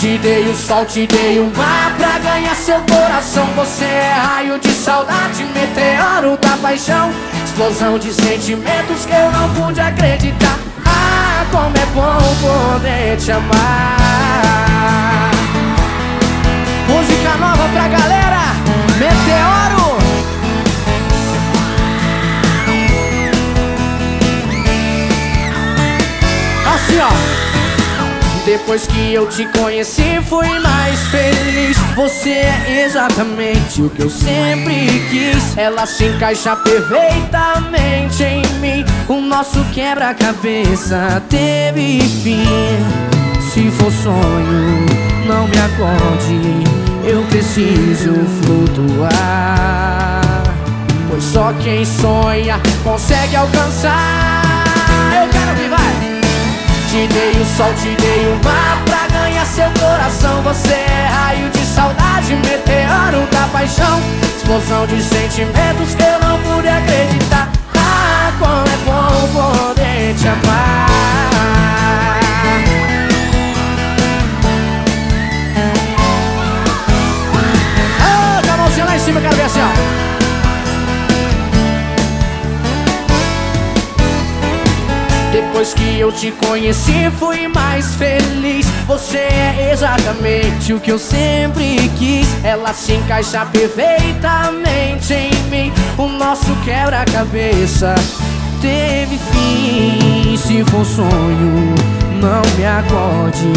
Te dei o sol, te dei o mar pra ganhar seu coração. Você é raio de saudade, meteoro da paixão. Explosão de sentimentos que eu não pude acreditar. Ah, como é bom poder te amar. Assim ó. Depois que eu te conheci, fui mais feliz. Você é exatamente o que eu sempre quis. Ela se encaixa perfeitamente em mim. O nosso quebra-cabeça teve fim. Se for sonho, não me acorde. Eu preciso flutuar. Pois só quem sonha consegue alcançar. Te dei o sol, te dei o mar pra ganhar seu coração. Você é raio de saudade, meteoro da paixão. Explosão de sentimentos que eu não pude acreditar. Ah, como é bom poder te amar. A mãozinha lá em cima, quero ver assim, ó Depois que eu te conheci, fui mais feliz. Você é exatamente o que eu sempre quis. Ela se encaixa perfeitamente em mim. O nosso quebra-cabeça teve fim. Se for sonho, não me acorde.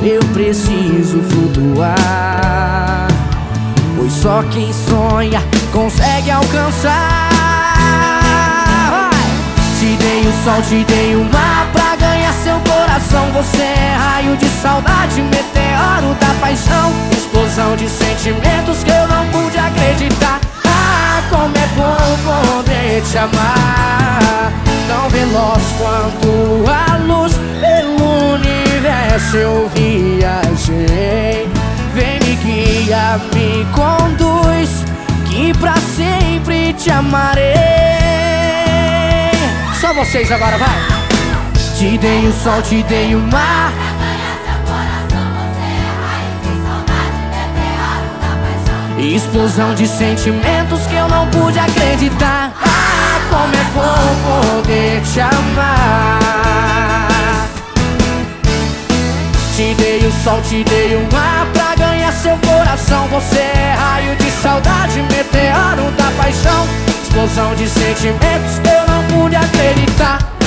Eu preciso flutuar. Pois só quem sonha consegue alcançar. Te dei o sol, te dei o mar pra ganhar seu coração. Você é raio de saudade, meteoro da paixão Explosão de sentimentos que eu não pude acreditar. Ah, como é bom poder te amar Tão veloz quanto a luz pelo universo eu viajei. Vem me guia, me conduz Que pra sempre te amarei só vocês agora, vai! Te dei o sol, te dei o mar. Explosão de sentimentos que eu não pude acreditar. Ah, como é bom poder te amar. Te dei o sol, te dei o mar pra ganhar seu coração. Você é raio de saudade, meteoro da paixão. Explosão de sentimentos que eu pura verità